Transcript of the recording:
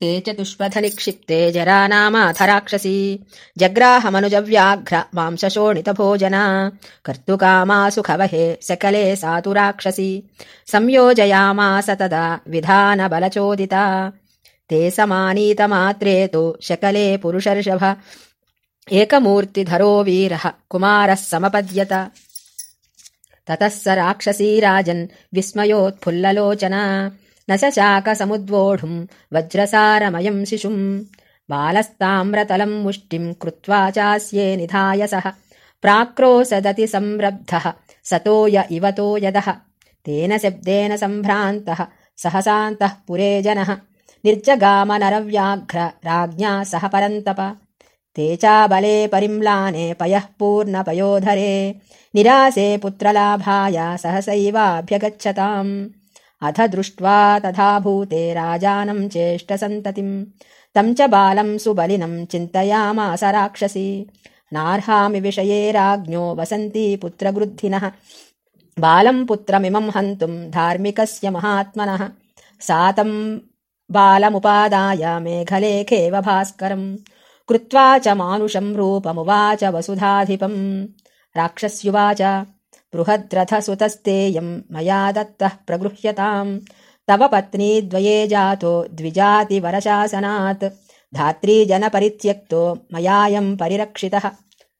ते चतुष्पथनिक्षिप्ते जरा नामाथ राक्षसी जग्राहमनुजव्याघ्र मांसशोणितभोजना। कर्तुकामासुखवहे सकले सा तु राक्षसी संयोजयामास तदा विधानबलचोदिता। ते समानीतमात्रे तु शकले पुरुषर्षभ। एकमूर्तिधरो वीरः कुमारः समपद्यत। ततः स राक्षसी राजन् विस्मयोत्फुल्ललोचना न शशाकसमुद्वोढुम् वज्रसारमयम् शिशुम् बालस्ताम्रतलम् मुष्टिम् कृत्वा चास्ये निधाय सः प्राक्रोसदति संरब्धः सतोय इवतो यदः तेन शब्देन सम्भ्रान्तः सहसान्तः पुरे जनः निर्जगामनरव्याघ्र राज्ञा सह परन्तप ते चाबले परिम्लाने पयः पूर्णपयोधरे निरासे पुत्रलाभाय सहसैवाभ्यगच्छताम् अथ दृष्ट्वा तथा भूते राजानम् चेष्टसन्ततिम् तम् च बालम् सुबलिनम् चिन्तयामास राक्षसी। नार्हामि विषये राज्ञो वसन्ती पुत्रगृद्धिनः बालम् पुत्रमिमम् हन्तुम् धार्मिकस्य महात्मनः। सातम् बालमुपादाय मेघलेखेव भास्करम्। कृत्वा च मानुषम् रूपमुवाच वसुधाधिपम्। राक्षस्युवाच बृहद्रथसुतस्तेयम् मया दत्तः प्रगृह्यताम्। तव पत्नी द्वये जातो द्विजातिवरशासनात् धात्री जनपरित्यक्तो मयायम् परिरक्षितः